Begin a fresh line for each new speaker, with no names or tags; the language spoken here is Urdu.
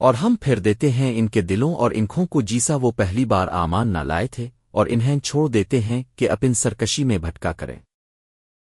اور ہم پھر دیتے ہیں ان کے دلوں اور انکھوں کو جیسا وہ پہلی بار آمان نہ لائے تھے اور انہیں چھوڑ دیتے ہیں کہ اپن سرکشی میں بھٹکا کریں۔